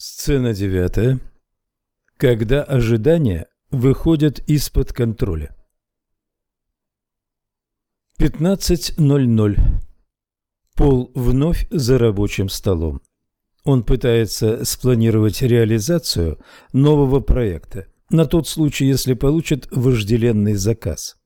Сцена девятая. Когда ожидания выходят из-под контроля. 15.00. Пол вновь за рабочим столом. Он пытается спланировать реализацию нового проекта на тот случай, если получит вожделенный заказ.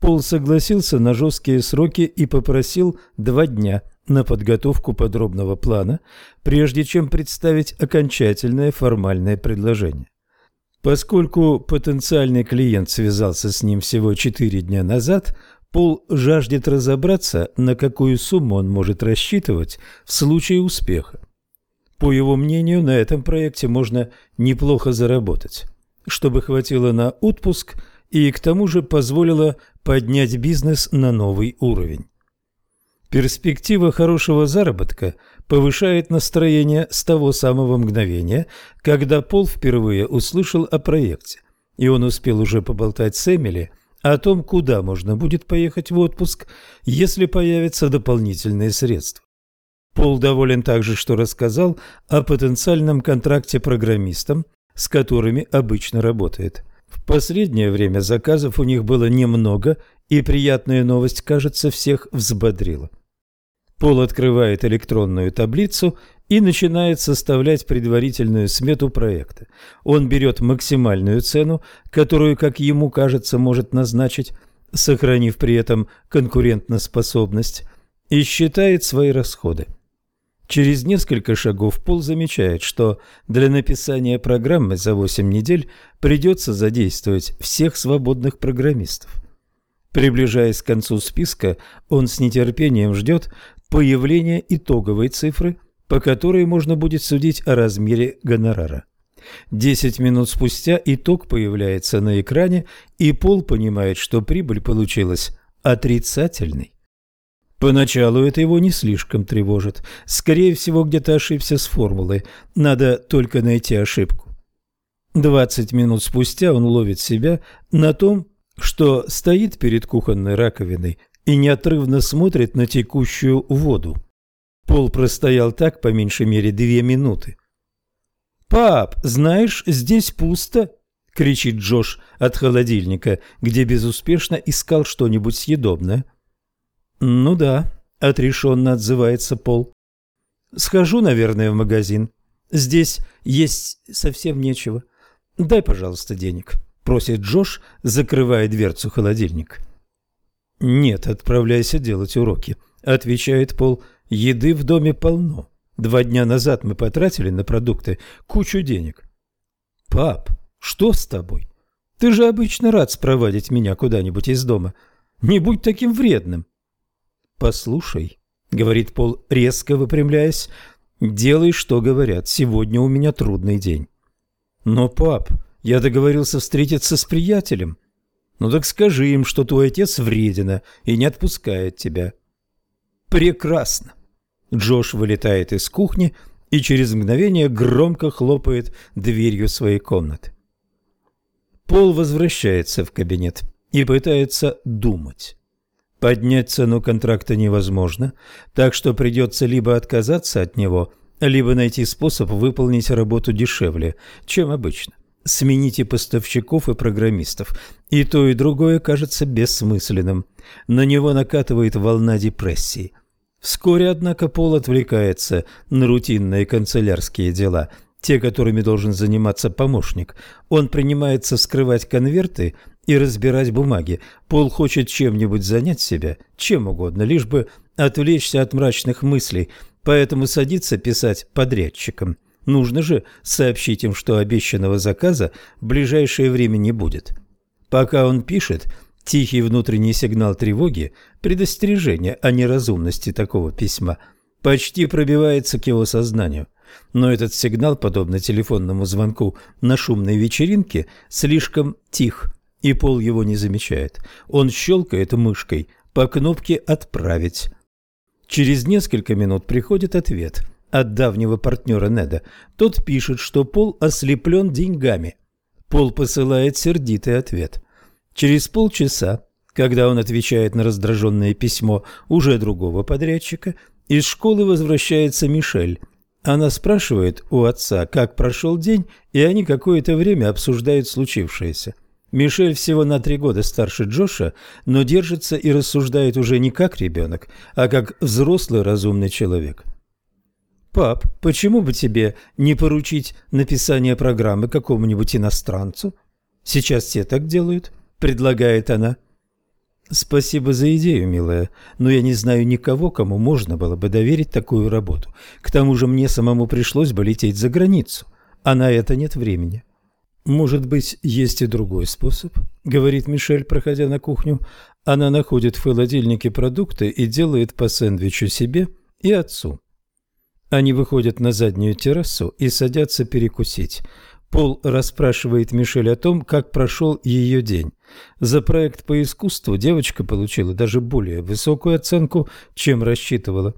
Пол согласился на жесткие сроки и попросил два дня на подготовку подробного плана, прежде чем представить окончательное формальное предложение. Поскольку потенциальный клиент связался с ним всего четыре дня назад, Пол жаждет разобраться, на какую сумму он может рассчитывать в случае успеха. По его мнению, на этом проекте можно неплохо заработать, чтобы хватило на отпуск и к тому же позволило поднять бизнес на новый уровень. Перспектива хорошего заработка повышает настроение с того самого мгновения, когда Пол впервые услышал о проекте, и он успел уже поболтать с Эмили о том, куда можно будет поехать в отпуск, если появятся дополнительные средства. Пол доволен также, что рассказал о потенциальном контракте программистам, с которыми обычно работает. Последнее время заказов у них было немного, и приятная новость, кажется, всех взбодрила. Пол открывает электронную таблицу и начинает составлять предварительную смету проекта. Он берет максимальную цену, которую, как ему кажется, может назначить, сохранив при этом конкурентоспособность, и считает свои расходы. Через несколько шагов Пол замечает, что для написания программы за 8 недель придется задействовать всех свободных программистов. Приближаясь к концу списка, он с нетерпением ждет, появление итоговой цифры, по которой можно будет судить о размере гонорара. Десять минут спустя итог появляется на экране, и Пол понимает, что прибыль получилась отрицательной. Поначалу это его не слишком тревожит. Скорее всего, где-то ошибся с формулой. Надо только найти ошибку. Двадцать минут спустя он ловит себя на том, что стоит перед кухонной раковиной и неотрывно смотрит на текущую воду. Пол простоял так по меньшей мере две минуты. «Пап, знаешь, здесь пусто!» — кричит Джош от холодильника, где безуспешно искал что-нибудь съедобное. «Ну да», — отрешенно отзывается Пол. «Схожу, наверное, в магазин. Здесь есть совсем нечего. Дай, пожалуйста, денег», — просит Джош, закрывая дверцу холодильника. «Нет, отправляйся делать уроки», — отвечает Пол. «Еды в доме полно. Два дня назад мы потратили на продукты кучу денег». «Пап, что с тобой? Ты же обычно рад спровадить меня куда-нибудь из дома. Не будь таким вредным». «Послушай», — говорит Пол, резко выпрямляясь, — «делай, что говорят. Сегодня у меня трудный день». «Но, пап, я договорился встретиться с приятелем». Ну так скажи им, что твой отец вредина и не отпускает тебя. Прекрасно. Джош вылетает из кухни и через мгновение громко хлопает дверью своей комнаты. Пол возвращается в кабинет и пытается думать. Поднять цену контракта невозможно, так что придется либо отказаться от него, либо найти способ выполнить работу дешевле, чем обычно смените поставщиков и программистов. И то, и другое кажется бессмысленным. На него накатывает волна депрессии. Вскоре, однако, Пол отвлекается на рутинные канцелярские дела, те, которыми должен заниматься помощник. Он принимается вскрывать конверты и разбирать бумаги. Пол хочет чем-нибудь занять себя, чем угодно, лишь бы отвлечься от мрачных мыслей, поэтому садится писать подрядчикам. Нужно же сообщить им, что обещанного заказа в ближайшее время не будет. Пока он пишет, тихий внутренний сигнал тревоги, предостережение о неразумности такого письма, почти пробивается к его сознанию. Но этот сигнал, подобно телефонному звонку на шумной вечеринке, слишком тих, и Пол его не замечает. Он щелкает мышкой по кнопке «Отправить». Через несколько минут приходит ответ – от давнего партнера Неда. Тот пишет, что Пол ослеплен деньгами. Пол посылает сердитый ответ. Через полчаса, когда он отвечает на раздраженное письмо уже другого подрядчика, из школы возвращается Мишель. Она спрашивает у отца, как прошел день, и они какое-то время обсуждают случившееся. Мишель всего на три года старше Джоша, но держится и рассуждает уже не как ребенок, а как взрослый разумный человек. «Пап, почему бы тебе не поручить написание программы какому-нибудь иностранцу? Сейчас все так делают», — предлагает она. «Спасибо за идею, милая, но я не знаю никого, кому можно было бы доверить такую работу. К тому же мне самому пришлось бы лететь за границу, а на это нет времени». «Может быть, есть и другой способ», — говорит Мишель, проходя на кухню. Она находит в холодильнике продукты и делает по сэндвичу себе и отцу. Они выходят на заднюю террасу и садятся перекусить. Пол расспрашивает Мишель о том, как прошел ее день. За проект по искусству девочка получила даже более высокую оценку, чем рассчитывала.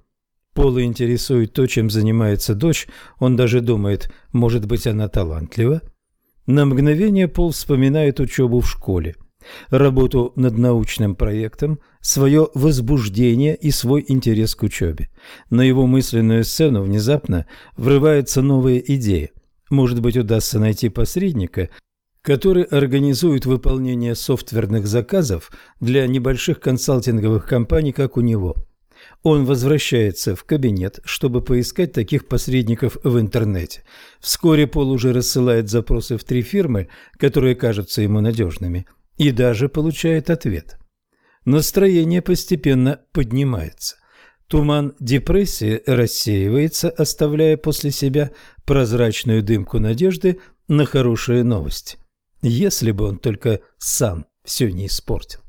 Пола интересует то, чем занимается дочь, он даже думает, может быть, она талантлива. На мгновение Пол вспоминает учебу в школе, работу над научным проектом, свое возбуждение и свой интерес к учебе. На его мысленную сцену внезапно врывается новая идея. Может быть, удастся найти посредника, который организует выполнение софтверных заказов для небольших консалтинговых компаний, как у него. Он возвращается в кабинет, чтобы поискать таких посредников в интернете. Вскоре Пол уже рассылает запросы в три фирмы, которые кажутся ему надежными, и даже получает ответ. Настроение постепенно поднимается. Туман депрессии рассеивается, оставляя после себя прозрачную дымку надежды на хорошие новости если бы он только сам все не испортил.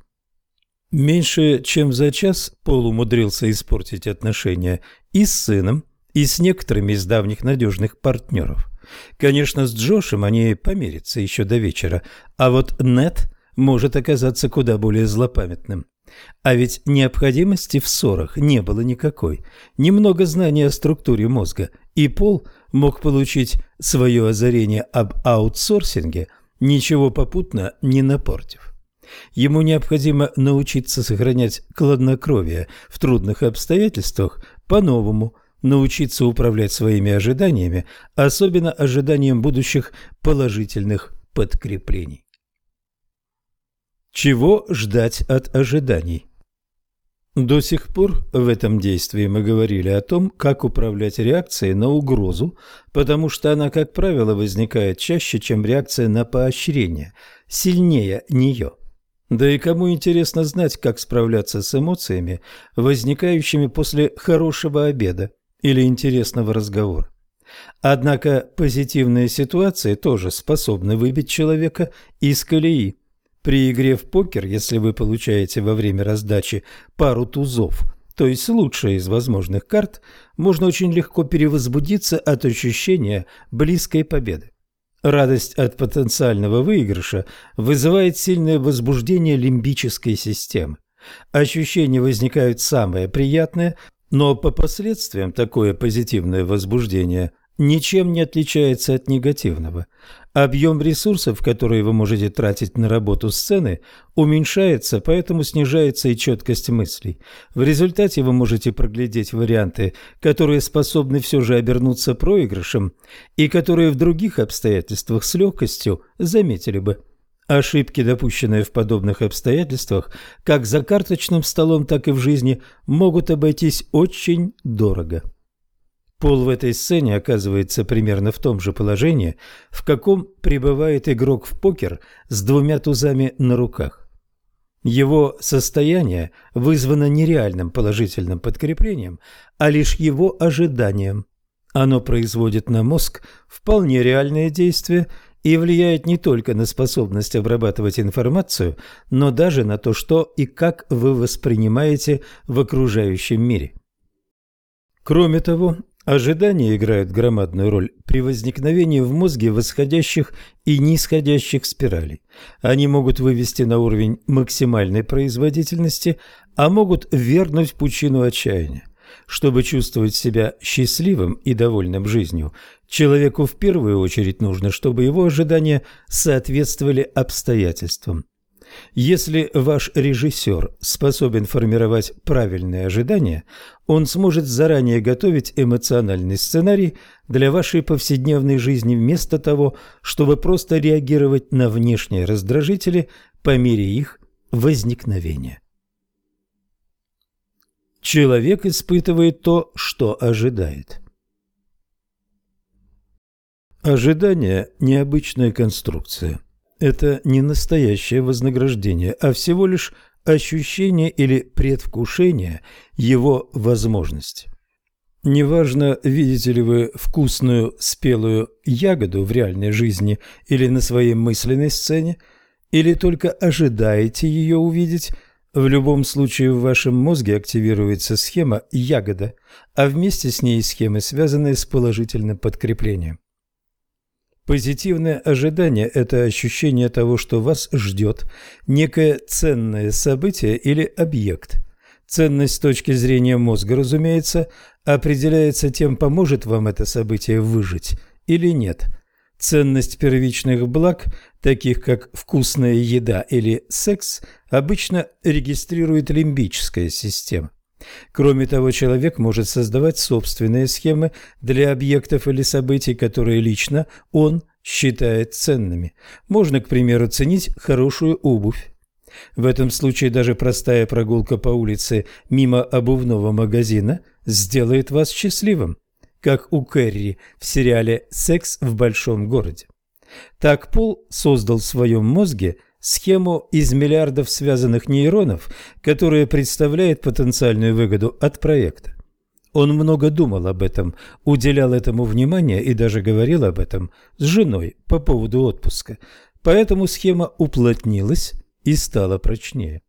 Меньше чем за час Пол умудрился испортить отношения и с сыном, и с некоторыми из давних надежных партнеров. Конечно, с Джошем они помирятся еще до вечера, а вот Нет может оказаться куда более злопамятным. А ведь необходимости в ссорах не было никакой. Немного знаний о структуре мозга, и Пол мог получить свое озарение об аутсорсинге – ничего попутно не напортив. Ему необходимо научиться сохранять кладнокровие в трудных обстоятельствах по-новому, научиться управлять своими ожиданиями, особенно ожиданием будущих положительных подкреплений. Чего ждать от ожиданий? До сих пор в этом действии мы говорили о том, как управлять реакцией на угрозу, потому что она, как правило, возникает чаще, чем реакция на поощрение, сильнее нее. Да и кому интересно знать, как справляться с эмоциями, возникающими после хорошего обеда или интересного разговора. Однако позитивные ситуации тоже способны выбить человека из колеи. При игре в покер, если вы получаете во время раздачи пару тузов, то есть лучшая из возможных карт, можно очень легко перевозбудиться от ощущения близкой победы. Радость от потенциального выигрыша вызывает сильное возбуждение лимбической системы. Ощущения возникают самые приятные, но по последствиям такое позитивное возбуждение ничем не отличается от негативного. Объем ресурсов, которые вы можете тратить на работу сцены, уменьшается, поэтому снижается и четкость мыслей. В результате вы можете проглядеть варианты, которые способны все же обернуться проигрышем и которые в других обстоятельствах с легкостью заметили бы. Ошибки, допущенные в подобных обстоятельствах, как за карточным столом, так и в жизни, могут обойтись очень дорого. Пол в этой сцене оказывается примерно в том же положении, в каком пребывает игрок в покер с двумя тузами на руках. Его состояние вызвано не реальным положительным подкреплением, а лишь его ожиданием. Оно производит на мозг вполне реальные действия и влияет не только на способность обрабатывать информацию, но даже на то, что и как вы воспринимаете в окружающем мире. Кроме того, Ожидания играют громадную роль при возникновении в мозге восходящих и нисходящих спиралей. Они могут вывести на уровень максимальной производительности, а могут вернуть в пучину отчаяния. Чтобы чувствовать себя счастливым и довольным жизнью, человеку в первую очередь нужно, чтобы его ожидания соответствовали обстоятельствам. Если ваш режиссер способен формировать правильные ожидания, он сможет заранее готовить эмоциональный сценарий для вашей повседневной жизни вместо того, чтобы просто реагировать на внешние раздражители по мере их возникновения. Человек испытывает то, что ожидает. Ожидание – необычная конструкция – это не настоящее вознаграждение, а всего лишь ощущение или предвкушение его возможности. Неважно, видите ли вы вкусную спелую ягоду в реальной жизни или на своей мысленной сцене, или только ожидаете ее увидеть, в любом случае в вашем мозге активируется схема «ягода», а вместе с ней схемы, связанные с положительным подкреплением. Позитивное ожидание – это ощущение того, что вас ждет некое ценное событие или объект. Ценность с точки зрения мозга, разумеется, определяется тем, поможет вам это событие выжить или нет. Ценность первичных благ, таких как вкусная еда или секс, обычно регистрирует лимбическая система. Кроме того, человек может создавать собственные схемы для объектов или событий, которые лично он считает ценными. Можно, к примеру, ценить хорошую обувь. В этом случае даже простая прогулка по улице мимо обувного магазина сделает вас счастливым, как у Кэрри в сериале «Секс в большом городе». Так Пол создал в своем мозге – схему из миллиардов связанных нейронов, которая представляет потенциальную выгоду от проекта. Он много думал об этом, уделял этому внимание и даже говорил об этом с женой по поводу отпуска, поэтому схема уплотнилась и стала прочнее.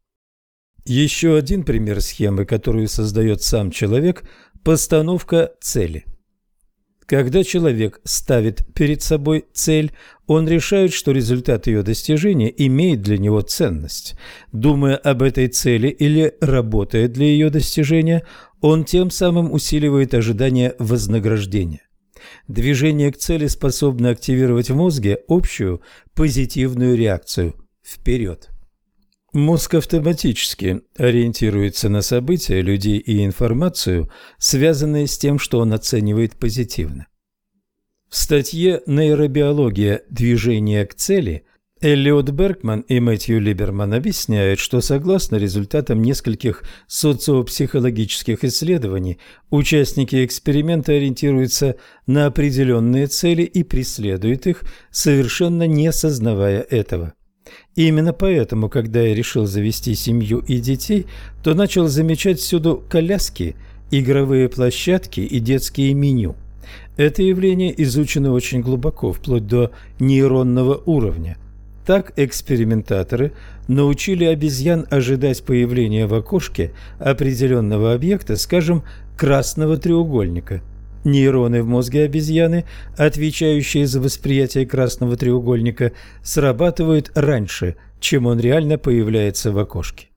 Еще один пример схемы, которую создает сам человек – постановка цели – когда человек ставит перед собой цель, он решает, что результат ее достижения имеет для него ценность. Думая об этой цели или работая для ее достижения, он тем самым усиливает ожидание вознаграждения. Движение к цели способно активировать в мозге общую позитивную реакцию вперед. Мозг автоматически ориентируется на события, людей и информацию, связанные с тем, что он оценивает позитивно. В статье «Нейробиология движения к цели» Эллиот Бергман и Мэтью Либерман объясняют, что согласно результатам нескольких социопсихологических исследований, участники эксперимента ориентируются на определенные цели и преследуют их, совершенно не осознавая этого. И именно поэтому, когда я решил завести семью и детей, то начал замечать всюду коляски, игровые площадки и детские меню. Это явление изучено очень глубоко, вплоть до нейронного уровня. Так экспериментаторы научили обезьян ожидать появления в окошке определенного объекта, скажем, красного треугольника – Нейроны в мозге обезьяны, отвечающие за восприятие красного треугольника, срабатывают раньше, чем он реально появляется в окошке.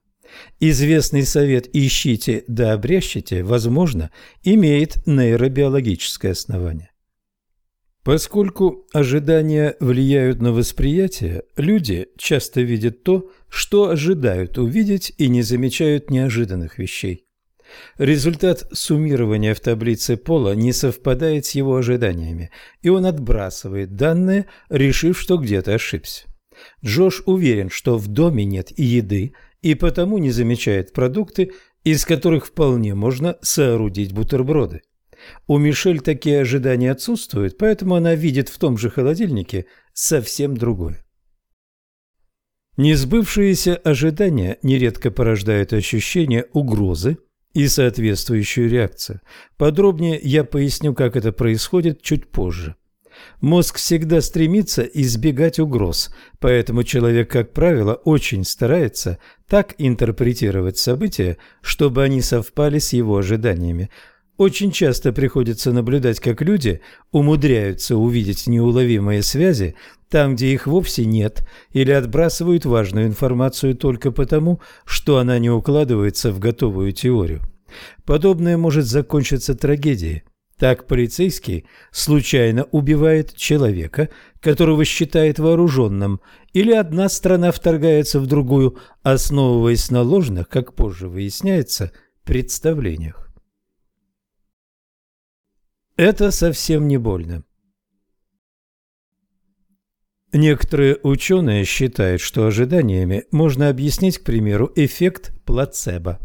Известный совет «ищите да обрящите», возможно, имеет нейробиологическое основание. Поскольку ожидания влияют на восприятие, люди часто видят то, что ожидают увидеть и не замечают неожиданных вещей. Результат суммирования в таблице Пола не совпадает с его ожиданиями, и он отбрасывает данные, решив, что где-то ошибся. Джош уверен, что в доме нет еды, и потому не замечает продукты, из которых вполне можно соорудить бутерброды. У Мишель такие ожидания отсутствуют, поэтому она видит в том же холодильнике совсем другое. Несбывшиеся ожидания нередко порождают ощущение угрозы, и соответствующую реакцию. Подробнее я поясню, как это происходит чуть позже. Мозг всегда стремится избегать угроз, поэтому человек, как правило, очень старается так интерпретировать события, чтобы они совпали с его ожиданиями. Очень часто приходится наблюдать, как люди умудряются увидеть неуловимые связи там, где их вовсе нет, или отбрасывают важную информацию только потому, что она не укладывается в готовую теорию. Подобное может закончиться трагедией. Так полицейский случайно убивает человека, которого считает вооруженным, или одна страна вторгается в другую, основываясь на ложных, как позже выясняется, представлениях. Это совсем не больно. Некоторые ученые считают, что ожиданиями можно объяснить, к примеру, эффект плацебо.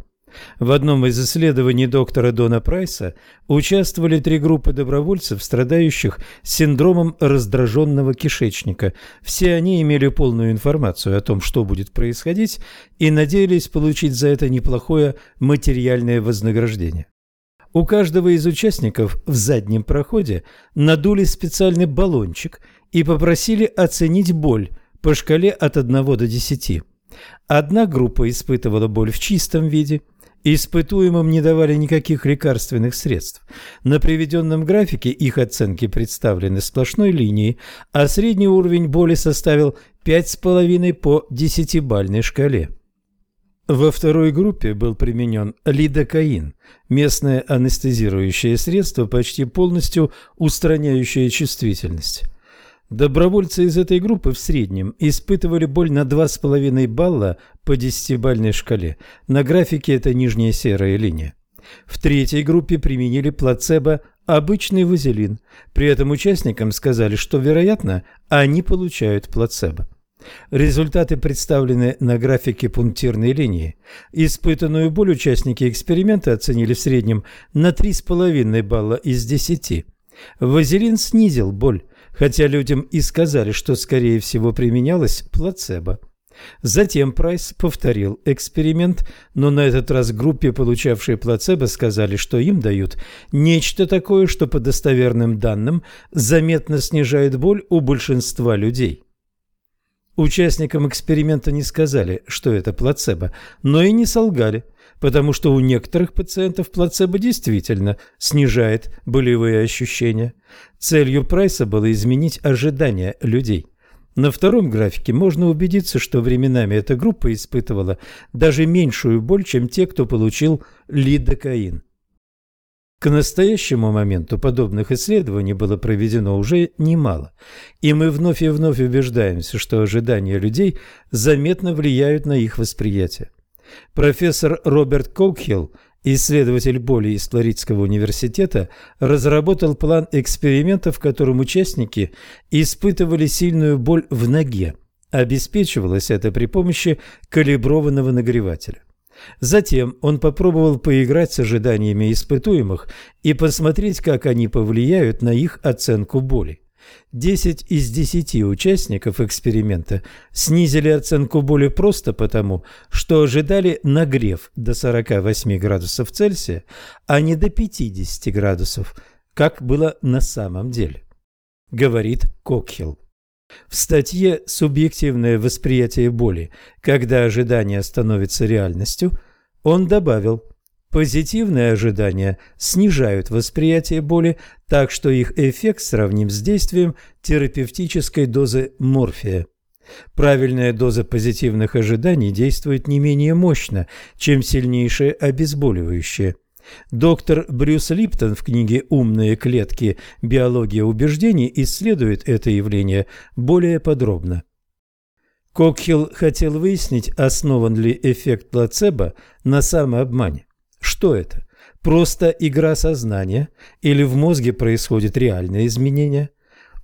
В одном из исследований доктора Дона Прайса участвовали три группы добровольцев, страдающих синдромом раздраженного кишечника. Все они имели полную информацию о том, что будет происходить, и надеялись получить за это неплохое материальное вознаграждение. У каждого из участников в заднем проходе надули специальный баллончик и попросили оценить боль по шкале от 1 до 10. Одна группа испытывала боль в чистом виде, Испытуемым не давали никаких лекарственных средств. На приведенном графике их оценки представлены сплошной линией, а средний уровень боли составил 5,5 по десятибальной шкале. Во второй группе был применен лидокаин, местное анестезирующее средство, почти полностью устраняющее чувствительность. Добровольцы из этой группы в среднем испытывали боль на 2,5 балла по десятибальной шкале. На графике это нижняя серая линия. В третьей группе применили плацебо обычный вазелин. При этом участникам сказали, что, вероятно, они получают плацебо. Результаты представлены на графике пунктирной линии. Испытанную боль участники эксперимента оценили в среднем на 3,5 балла из 10. Вазелин снизил боль, хотя людям и сказали, что скорее всего применялось плацебо. Затем Прайс повторил эксперимент, но на этот раз группе, получавшей плацебо, сказали, что им дают нечто такое, что по достоверным данным заметно снижает боль у большинства людей. Участникам эксперимента не сказали, что это плацебо, но и не солгали – потому что у некоторых пациентов плацебо действительно снижает болевые ощущения. Целью Прайса было изменить ожидания людей. На втором графике можно убедиться, что временами эта группа испытывала даже меньшую боль, чем те, кто получил лидокаин. К настоящему моменту подобных исследований было проведено уже немало, и мы вновь и вновь убеждаемся, что ожидания людей заметно влияют на их восприятие. Профессор Роберт Коукхилл, исследователь боли из Флоридского университета, разработал план эксперимента, в котором участники испытывали сильную боль в ноге. Обеспечивалось это при помощи калиброванного нагревателя. Затем он попробовал поиграть с ожиданиями испытуемых и посмотреть, как они повлияют на их оценку боли. 10 из 10 участников эксперимента снизили оценку боли просто потому, что ожидали нагрев до 48 градусов Цельсия, а не до 50 градусов, как было на самом деле, говорит Кокхилл. В статье «Субъективное восприятие боли. Когда ожидание становится реальностью» он добавил – Позитивные ожидания снижают восприятие боли, так что их эффект сравним с действием терапевтической дозы морфия. Правильная доза позитивных ожиданий действует не менее мощно, чем сильнейшее обезболивающее. Доктор Брюс Липтон в книге «Умные клетки. Биология убеждений» исследует это явление более подробно. Кокхилл хотел выяснить, основан ли эффект плацебо на самообмане. Что это? Просто игра сознания или в мозге происходит реальное изменение?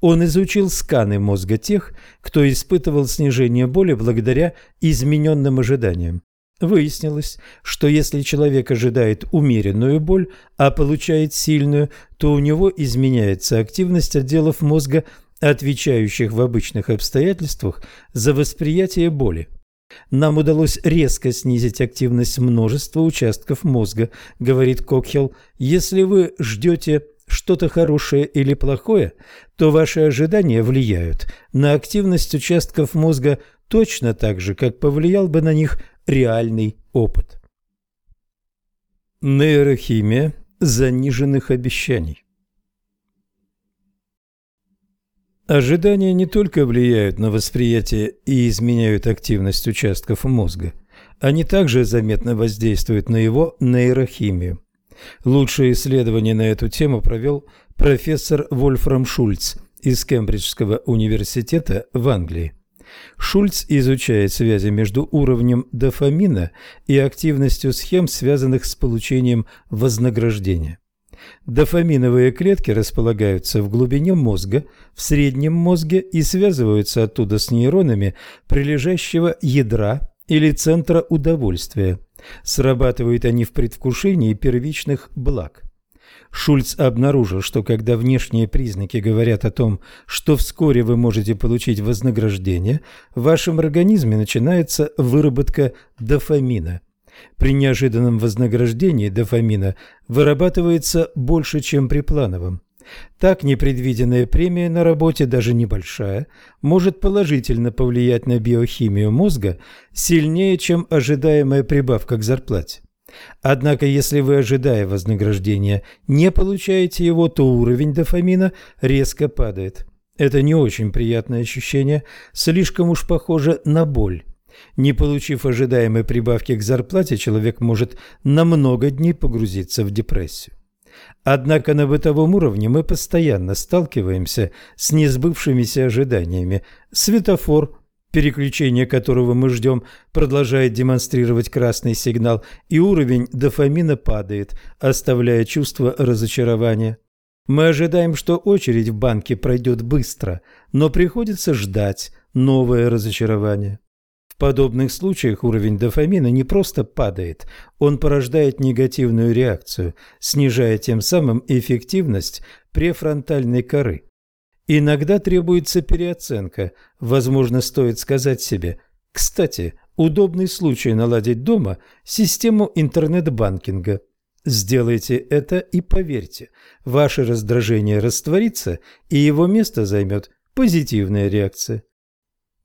Он изучил сканы мозга тех, кто испытывал снижение боли благодаря измененным ожиданиям. Выяснилось, что если человек ожидает умеренную боль, а получает сильную, то у него изменяется активность отделов мозга, отвечающих в обычных обстоятельствах за восприятие боли. Нам удалось резко снизить активность множества участков мозга, говорит Кокхелл. Если вы ждете что-то хорошее или плохое, то ваши ожидания влияют на активность участков мозга точно так же, как повлиял бы на них реальный опыт. Нейрохимия заниженных обещаний Ожидания не только влияют на восприятие и изменяют активность участков мозга, они также заметно воздействуют на его нейрохимию. Лучшее исследование на эту тему провел профессор Вольфрам Шульц из Кембриджского университета в Англии. Шульц изучает связи между уровнем дофамина и активностью схем, связанных с получением вознаграждения. Дофаминовые клетки располагаются в глубине мозга, в среднем мозге и связываются оттуда с нейронами прилежащего ядра или центра удовольствия. Срабатывают они в предвкушении первичных благ. Шульц обнаружил, что когда внешние признаки говорят о том, что вскоре вы можете получить вознаграждение, в вашем организме начинается выработка дофамина. При неожиданном вознаграждении дофамина вырабатывается больше, чем при плановом. Так непредвиденная премия на работе, даже небольшая, может положительно повлиять на биохимию мозга сильнее, чем ожидаемая прибавка к зарплате. Однако, если вы, ожидая вознаграждения, не получаете его, то уровень дофамина резко падает. Это не очень приятное ощущение, слишком уж похоже на боль. Не получив ожидаемой прибавки к зарплате, человек может на много дней погрузиться в депрессию. Однако на бытовом уровне мы постоянно сталкиваемся с несбывшимися ожиданиями. Светофор, переключение которого мы ждем, продолжает демонстрировать красный сигнал, и уровень дофамина падает, оставляя чувство разочарования. Мы ожидаем, что очередь в банке пройдет быстро, но приходится ждать новое разочарование. В подобных случаях уровень дофамина не просто падает, он порождает негативную реакцию, снижая тем самым эффективность префронтальной коры. Иногда требуется переоценка, возможно, стоит сказать себе «Кстати, удобный случай наладить дома систему интернет-банкинга». Сделайте это и поверьте, ваше раздражение растворится, и его место займет позитивная реакция.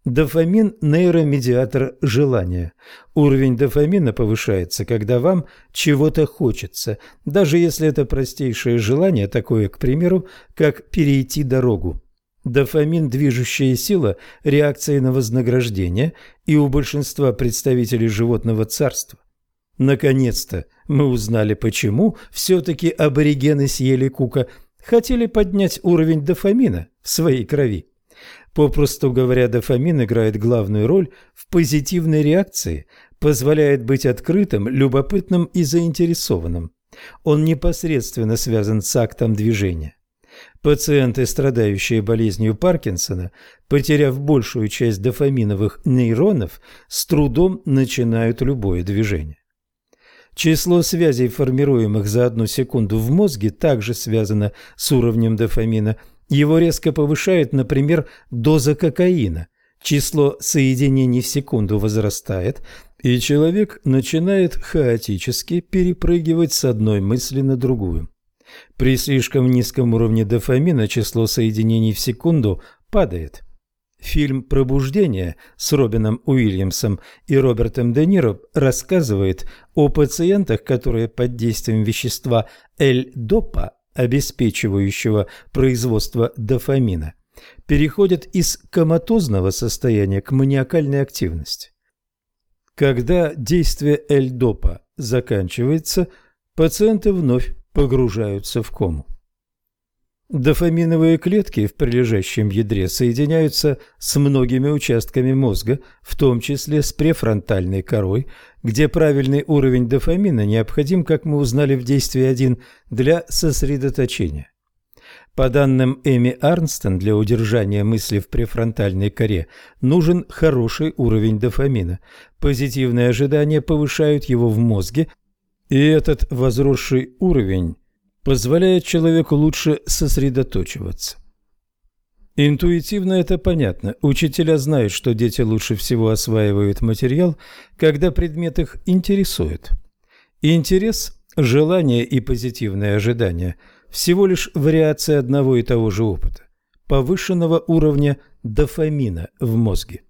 Дофамин – нейромедиатор желания. Уровень дофамина повышается, когда вам чего-то хочется, даже если это простейшее желание, такое, к примеру, как перейти дорогу. Дофамин – движущая сила реакции на вознаграждение и у большинства представителей животного царства. Наконец-то мы узнали, почему все-таки аборигены съели кука, хотели поднять уровень дофамина в своей крови. Попросту говоря, дофамин играет главную роль в позитивной реакции, позволяет быть открытым, любопытным и заинтересованным. Он непосредственно связан с актом движения. Пациенты, страдающие болезнью Паркинсона, потеряв большую часть дофаминовых нейронов, с трудом начинают любое движение. Число связей, формируемых за одну секунду в мозге, также связано с уровнем дофамина – его резко повышают, например, доза кокаина. Число соединений в секунду возрастает, и человек начинает хаотически перепрыгивать с одной мысли на другую. При слишком низком уровне дофамина число соединений в секунду падает. Фильм «Пробуждение» с Робином Уильямсом и Робертом Де Ниро рассказывает о пациентах, которые под действием вещества L-допа обеспечивающего производство дофамина, переходят из коматозного состояния к маниакальной активности. Когда действие L-допа заканчивается, пациенты вновь погружаются в кому. Дофаминовые клетки в прилежащем ядре соединяются с многими участками мозга, в том числе с префронтальной корой, где правильный уровень дофамина необходим, как мы узнали в действии 1, для сосредоточения. По данным Эми Арнстон, для удержания мысли в префронтальной коре нужен хороший уровень дофамина. Позитивные ожидания повышают его в мозге, и этот возросший уровень позволяет человеку лучше сосредоточиваться. Интуитивно это понятно. Учителя знают, что дети лучше всего осваивают материал, когда предмет их интересует. Интерес, желание и позитивное ожидание – всего лишь вариация одного и того же опыта, повышенного уровня дофамина в мозге.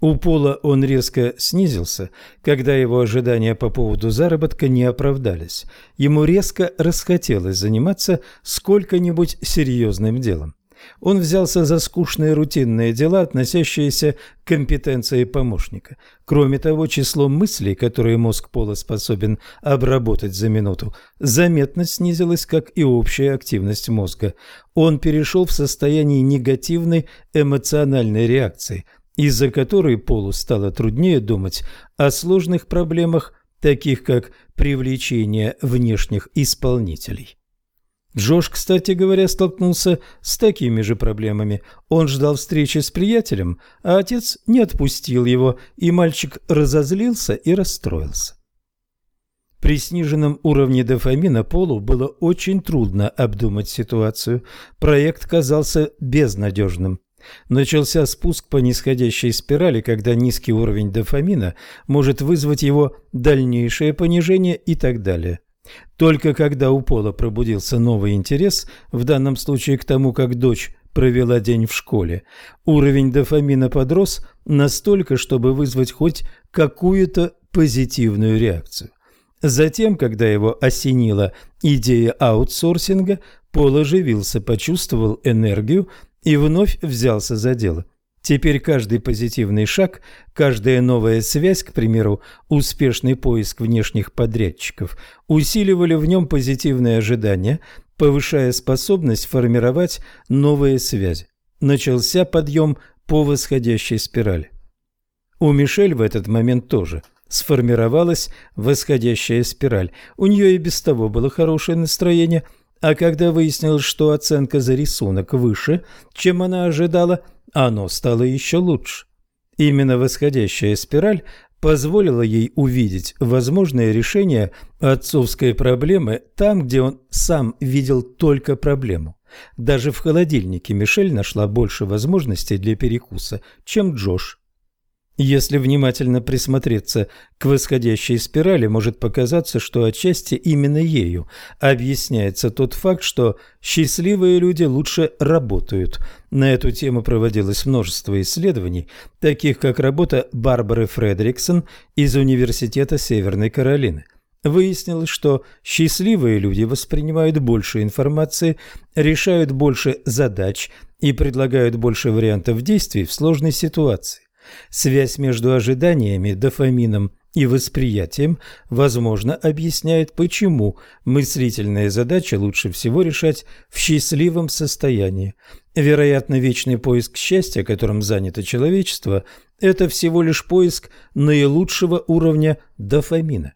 У Пола он резко снизился, когда его ожидания по поводу заработка не оправдались. Ему резко расхотелось заниматься сколько-нибудь серьезным делом. Он взялся за скучные рутинные дела, относящиеся к компетенции помощника. Кроме того, число мыслей, которые мозг Пола способен обработать за минуту, заметно снизилось, как и общая активность мозга. Он перешел в состояние негативной эмоциональной реакции, из-за которой Полу стало труднее думать о сложных проблемах, таких как привлечение внешних исполнителей. Джош, кстати говоря, столкнулся с такими же проблемами. Он ждал встречи с приятелем, а отец не отпустил его, и мальчик разозлился и расстроился. При сниженном уровне дофамина Полу было очень трудно обдумать ситуацию. Проект казался безнадежным. Начался спуск по нисходящей спирали, когда низкий уровень дофамина может вызвать его дальнейшее понижение и так далее. Только когда у Пола пробудился новый интерес, в данном случае к тому, как дочь провела день в школе, уровень дофамина подрос настолько, чтобы вызвать хоть какую-то позитивную реакцию. Затем, когда его осенила идея аутсорсинга, Пол оживился, почувствовал энергию и вновь взялся за дело – Теперь каждый позитивный шаг, каждая новая связь, к примеру, успешный поиск внешних подрядчиков, усиливали в нем позитивные ожидания, повышая способность формировать новые связи. Начался подъем по восходящей спирали. У Мишель в этот момент тоже сформировалась восходящая спираль. У нее и без того было хорошее настроение, а когда выяснилось, что оценка за рисунок выше, чем она ожидала – оно стало еще лучше. Именно восходящая спираль позволила ей увидеть возможное решение отцовской проблемы там, где он сам видел только проблему. Даже в холодильнике Мишель нашла больше возможностей для перекуса, чем Джош. Если внимательно присмотреться к восходящей спирали, может показаться, что отчасти именно ею объясняется тот факт, что счастливые люди лучше работают. На эту тему проводилось множество исследований, таких как работа Барбары Фредериксон из Университета Северной Каролины. Выяснилось, что счастливые люди воспринимают больше информации, решают больше задач и предлагают больше вариантов действий в сложной ситуации. Связь между ожиданиями, дофамином и восприятием, возможно, объясняет, почему мыслительные задачи лучше всего решать в счастливом состоянии. Вероятно, вечный поиск счастья, которым занято человечество, это всего лишь поиск наилучшего уровня дофамина.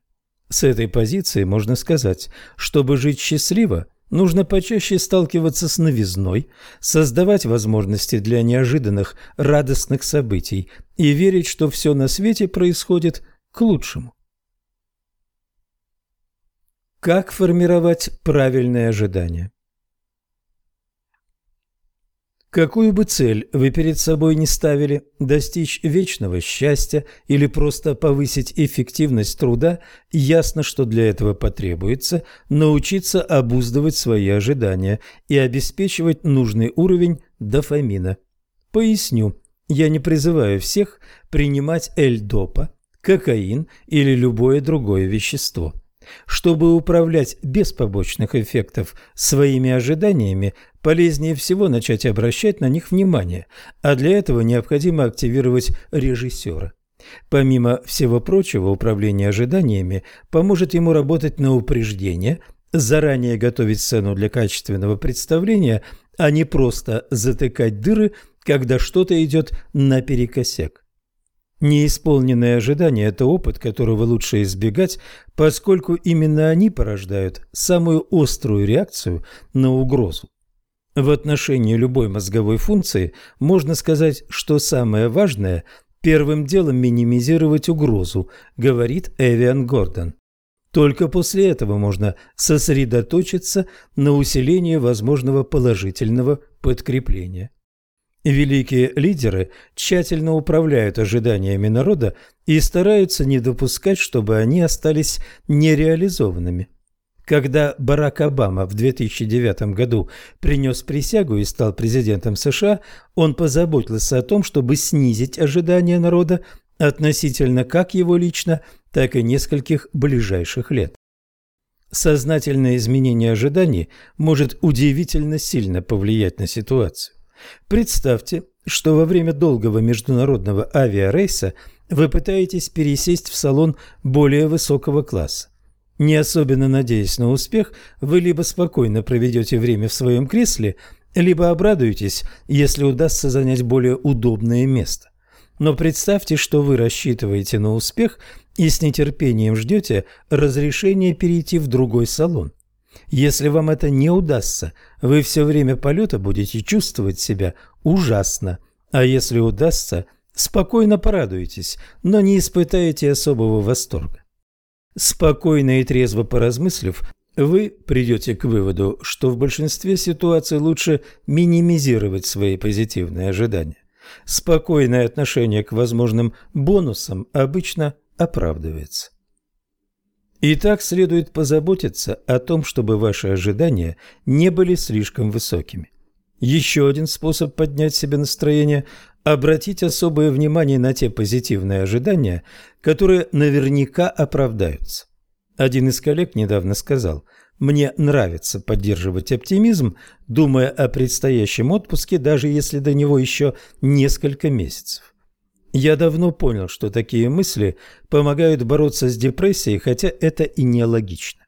С этой позиции можно сказать, чтобы жить счастливо, Нужно почаще сталкиваться с новизной, создавать возможности для неожиданных радостных событий и верить, что все на свете происходит к лучшему. Как формировать правильные ожидания? Какую бы цель вы перед собой не ставили, достичь вечного счастья или просто повысить эффективность труда, ясно, что для этого потребуется научиться обуздывать свои ожидания и обеспечивать нужный уровень дофамина. Поясню, я не призываю всех принимать эльдопа, кокаин или любое другое вещество. Чтобы управлять без побочных эффектов своими ожиданиями, полезнее всего начать обращать на них внимание, а для этого необходимо активировать режиссера. Помимо всего прочего, управление ожиданиями поможет ему работать на упреждение, заранее готовить сцену для качественного представления, а не просто затыкать дыры, когда что-то идет наперекосяк. Неисполненные ожидания – это опыт, которого лучше избегать, поскольку именно они порождают самую острую реакцию на угрозу. В отношении любой мозговой функции можно сказать, что самое важное – первым делом минимизировать угрозу, говорит Эвиан Гордон. Только после этого можно сосредоточиться на усилении возможного положительного подкрепления. Великие лидеры тщательно управляют ожиданиями народа и стараются не допускать, чтобы они остались нереализованными. Когда Барак Обама в 2009 году принес присягу и стал президентом США, он позаботился о том, чтобы снизить ожидания народа относительно как его лично, так и нескольких ближайших лет. Сознательное изменение ожиданий может удивительно сильно повлиять на ситуацию. Представьте, что во время долгого международного авиарейса вы пытаетесь пересесть в салон более высокого класса. Не особенно надеясь на успех, вы либо спокойно проведете время в своем кресле, либо обрадуетесь, если удастся занять более удобное место. Но представьте, что вы рассчитываете на успех и с нетерпением ждете разрешения перейти в другой салон. Если вам это не удастся, вы все время полета будете чувствовать себя ужасно, а если удастся, спокойно порадуетесь, но не испытаете особого восторга. Спокойно и трезво поразмыслив, вы придете к выводу, что в большинстве ситуаций лучше минимизировать свои позитивные ожидания. Спокойное отношение к возможным бонусам обычно оправдывается. Итак, следует позаботиться о том, чтобы ваши ожидания не были слишком высокими. Еще один способ поднять себе настроение – обратить особое внимание на те позитивные ожидания, которые наверняка оправдаются. Один из коллег недавно сказал, «Мне нравится поддерживать оптимизм, думая о предстоящем отпуске, даже если до него еще несколько месяцев». Я давно понял, что такие мысли помогают бороться с депрессией, хотя это и не логично.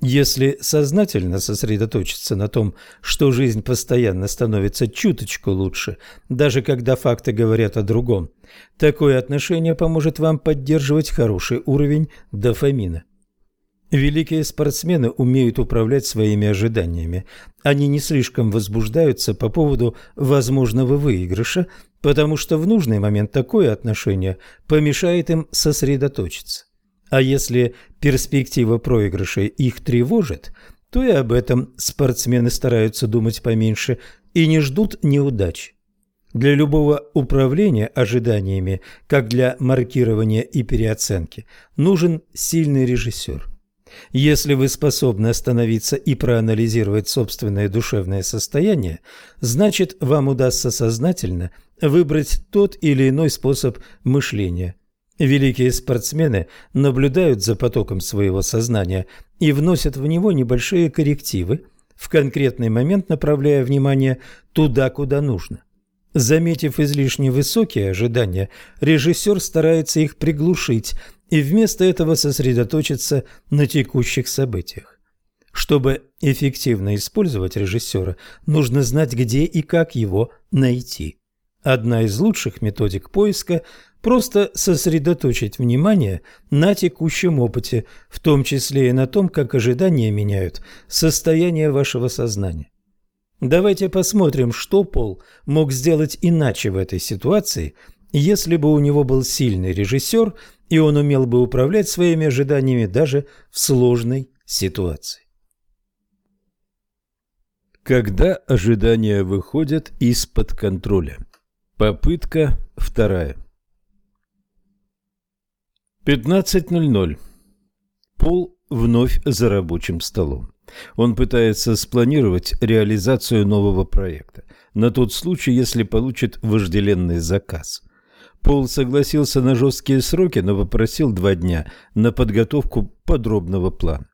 Если сознательно сосредоточиться на том, что жизнь постоянно становится чуточку лучше, даже когда факты говорят о другом, такое отношение поможет вам поддерживать хороший уровень дофамина. Великие спортсмены умеют управлять своими ожиданиями. Они не слишком возбуждаются по поводу возможного выигрыша, потому что в нужный момент такое отношение помешает им сосредоточиться. А если перспектива проигрыша их тревожит, то и об этом спортсмены стараются думать поменьше и не ждут неудач. Для любого управления ожиданиями, как для маркирования и переоценки, нужен сильный режиссер – если вы способны остановиться и проанализировать собственное душевное состояние, значит, вам удастся сознательно выбрать тот или иной способ мышления. Великие спортсмены наблюдают за потоком своего сознания и вносят в него небольшие коррективы, в конкретный момент направляя внимание туда, куда нужно. Заметив излишне высокие ожидания, режиссер старается их приглушить и вместо этого сосредоточиться на текущих событиях. Чтобы эффективно использовать режиссера, нужно знать, где и как его найти. Одна из лучших методик поиска – просто сосредоточить внимание на текущем опыте, в том числе и на том, как ожидания меняют состояние вашего сознания. Давайте посмотрим, что Пол мог сделать иначе в этой ситуации, если бы у него был сильный режиссер – и он умел бы управлять своими ожиданиями даже в сложной ситуации. Когда ожидания выходят из-под контроля. Попытка вторая. 15.00. Пол вновь за рабочим столом. Он пытается спланировать реализацию нового проекта на тот случай, если получит вожделенный заказ. Пол согласился на жесткие сроки, но попросил два дня на подготовку подробного плана.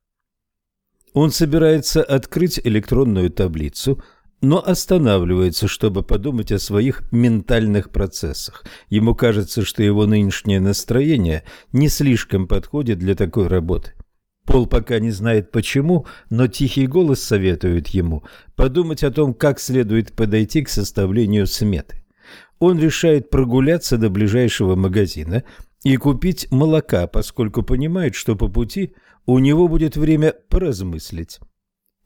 Он собирается открыть электронную таблицу, но останавливается, чтобы подумать о своих ментальных процессах. Ему кажется, что его нынешнее настроение не слишком подходит для такой работы. Пол пока не знает почему, но тихий голос советует ему подумать о том, как следует подойти к составлению сметы он решает прогуляться до ближайшего магазина и купить молока, поскольку понимает, что по пути у него будет время поразмыслить.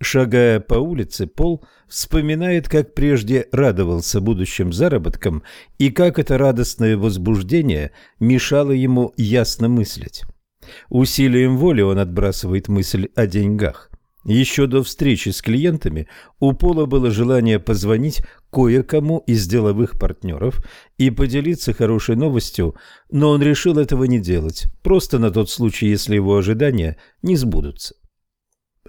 Шагая по улице, Пол вспоминает, как прежде радовался будущим заработкам и как это радостное возбуждение мешало ему ясно мыслить. Усилием воли он отбрасывает мысль о деньгах. Еще до встречи с клиентами у Пола было желание позвонить кое-кому из деловых партнеров и поделиться хорошей новостью, но он решил этого не делать, просто на тот случай, если его ожидания не сбудутся.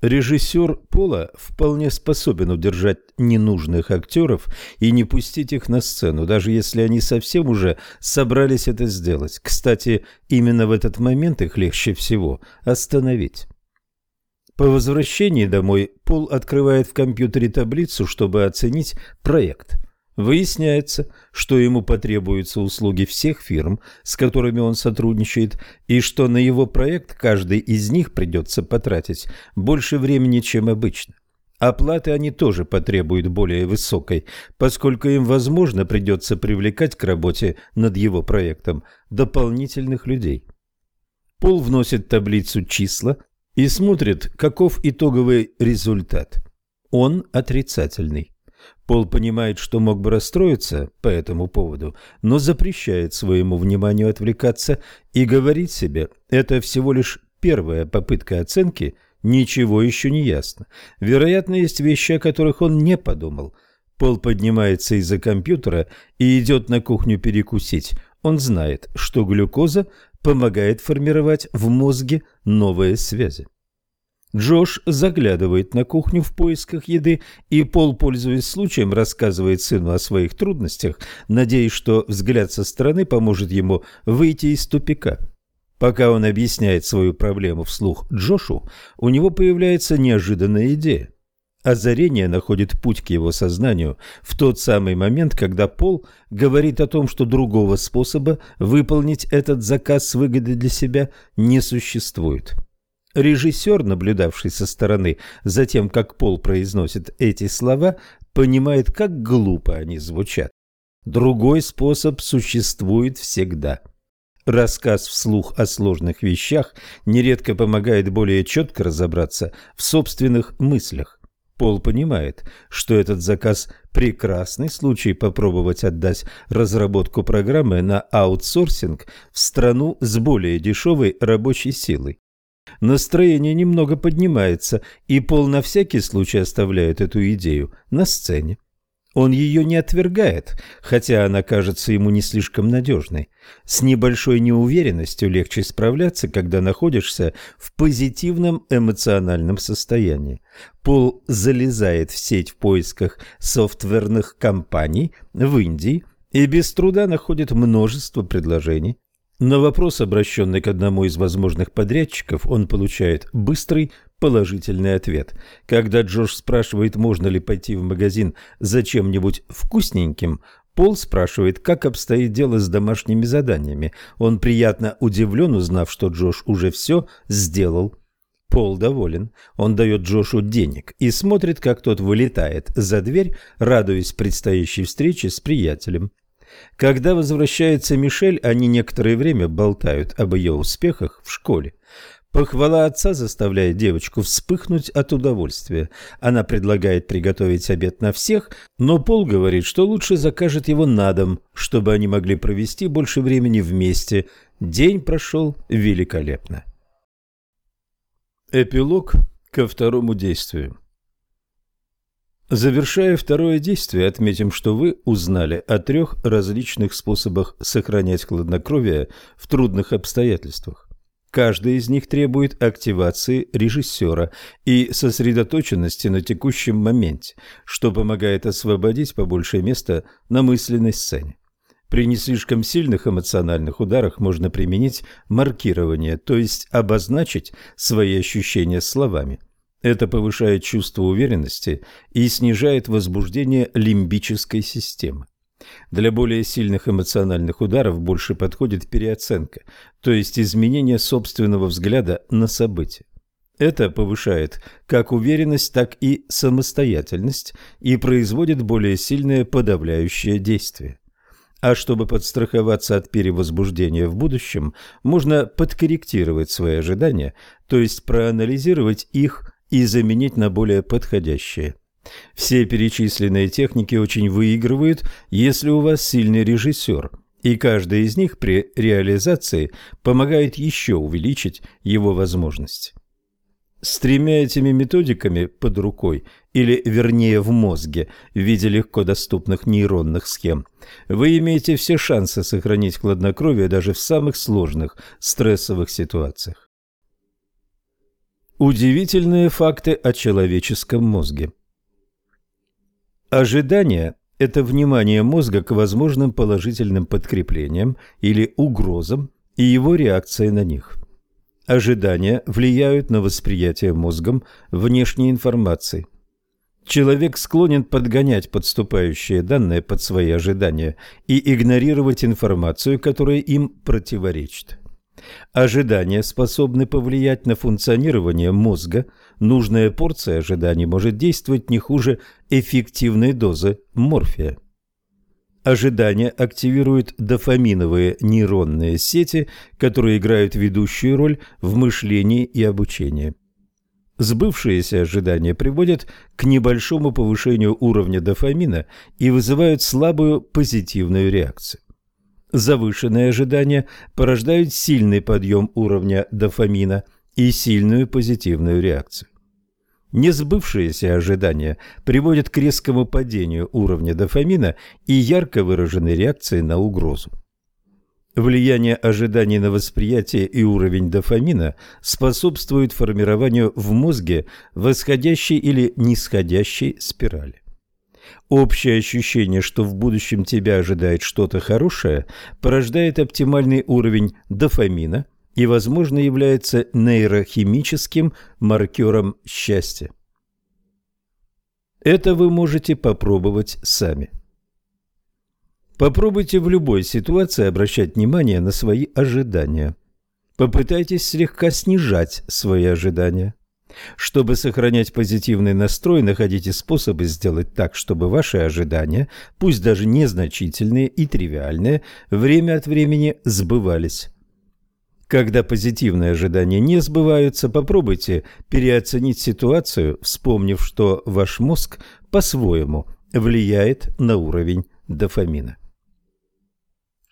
Режиссер Пола вполне способен удержать ненужных актеров и не пустить их на сцену, даже если они совсем уже собрались это сделать. Кстати, именно в этот момент их легче всего остановить. По возвращении домой Пол открывает в компьютере таблицу, чтобы оценить проект. Выясняется, что ему потребуются услуги всех фирм, с которыми он сотрудничает, и что на его проект каждый из них придется потратить больше времени, чем обычно. Оплаты они тоже потребуют более высокой, поскольку им, возможно, придется привлекать к работе над его проектом дополнительных людей. Пол вносит таблицу числа и смотрит, каков итоговый результат. Он отрицательный. Пол понимает, что мог бы расстроиться по этому поводу, но запрещает своему вниманию отвлекаться и говорит себе, это всего лишь первая попытка оценки, ничего еще не ясно. Вероятно, есть вещи, о которых он не подумал. Пол поднимается из-за компьютера и идет на кухню перекусить. Он знает, что глюкоза помогает формировать в мозге новые связи. Джош заглядывает на кухню в поисках еды, и Пол, пользуясь случаем, рассказывает сыну о своих трудностях, надеясь, что взгляд со стороны поможет ему выйти из тупика. Пока он объясняет свою проблему вслух Джошу, у него появляется неожиданная идея. Озарение находит путь к его сознанию в тот самый момент, когда Пол говорит о том, что другого способа выполнить этот заказ с выгодой для себя не существует. Режиссер, наблюдавший со стороны за тем, как Пол произносит эти слова, понимает, как глупо они звучат. Другой способ существует всегда. Рассказ вслух о сложных вещах нередко помогает более четко разобраться в собственных мыслях. Пол понимает, что этот заказ – прекрасный случай попробовать отдать разработку программы на аутсорсинг в страну с более дешевой рабочей силой. Настроение немного поднимается, и Пол на всякий случай оставляет эту идею на сцене. Он ее не отвергает, хотя она кажется ему не слишком надежной. С небольшой неуверенностью легче справляться, когда находишься в позитивном эмоциональном состоянии. Пол залезает в сеть в поисках софтверных компаний в Индии и без труда находит множество предложений на вопрос, обращенный к одному из возможных подрядчиков, он получает быстрый положительный ответ. Когда Джош спрашивает, можно ли пойти в магазин за чем-нибудь вкусненьким, Пол спрашивает, как обстоит дело с домашними заданиями. Он приятно удивлен, узнав, что Джош уже все сделал. Пол доволен. Он дает Джошу денег и смотрит, как тот вылетает за дверь, радуясь предстоящей встрече с приятелем. Когда возвращается Мишель, они некоторое время болтают об ее успехах в школе. Похвала отца заставляет девочку вспыхнуть от удовольствия. Она предлагает приготовить обед на всех, но Пол говорит, что лучше закажет его на дом, чтобы они могли провести больше времени вместе. День прошел великолепно. Эпилог ко второму действию. Завершая второе действие, отметим, что вы узнали о трех различных способах сохранять хладнокровие в трудных обстоятельствах. Каждый из них требует активации режиссера и сосредоточенности на текущем моменте, что помогает освободить побольше места на мысленной сцене. При не слишком сильных эмоциональных ударах можно применить маркирование, то есть обозначить свои ощущения словами – это повышает чувство уверенности и снижает возбуждение лимбической системы. Для более сильных эмоциональных ударов больше подходит переоценка, то есть изменение собственного взгляда на события. Это повышает как уверенность, так и самостоятельность и производит более сильное подавляющее действие. А чтобы подстраховаться от перевозбуждения в будущем, можно подкорректировать свои ожидания, то есть проанализировать их и заменить на более подходящее. Все перечисленные техники очень выигрывают, если у вас сильный режиссер, и каждая из них при реализации помогает еще увеличить его возможности. С тремя этими методиками под рукой, или вернее в мозге, в виде легко доступных нейронных схем, вы имеете все шансы сохранить хладнокровие даже в самых сложных стрессовых ситуациях. Удивительные факты о человеческом мозге. Ожидание – это внимание мозга к возможным положительным подкреплениям или угрозам и его реакция на них. Ожидания влияют на восприятие мозгом внешней информации. Человек склонен подгонять подступающие данные под свои ожидания и игнорировать информацию, которая им противоречит. Ожидания способны повлиять на функционирование мозга. Нужная порция ожиданий может действовать не хуже эффективной дозы морфия. Ожидания активируют дофаминовые нейронные сети, которые играют ведущую роль в мышлении и обучении. Сбывшиеся ожидания приводят к небольшому повышению уровня дофамина и вызывают слабую позитивную реакцию. Завышенные ожидания порождают сильный подъем уровня дофамина и сильную позитивную реакцию. Несбывшиеся ожидания приводят к резкому падению уровня дофамина и ярко выраженной реакции на угрозу. Влияние ожиданий на восприятие и уровень дофамина способствует формированию в мозге восходящей или нисходящей спирали. Общее ощущение, что в будущем тебя ожидает что-то хорошее, порождает оптимальный уровень дофамина – и, возможно, является нейрохимическим маркером счастья. Это вы можете попробовать сами. Попробуйте в любой ситуации обращать внимание на свои ожидания. Попытайтесь слегка снижать свои ожидания. Чтобы сохранять позитивный настрой, находите способы сделать так, чтобы ваши ожидания, пусть даже незначительные и тривиальные, время от времени сбывались. Когда позитивные ожидания не сбываются, попробуйте переоценить ситуацию, вспомнив, что ваш мозг по-своему влияет на уровень дофамина.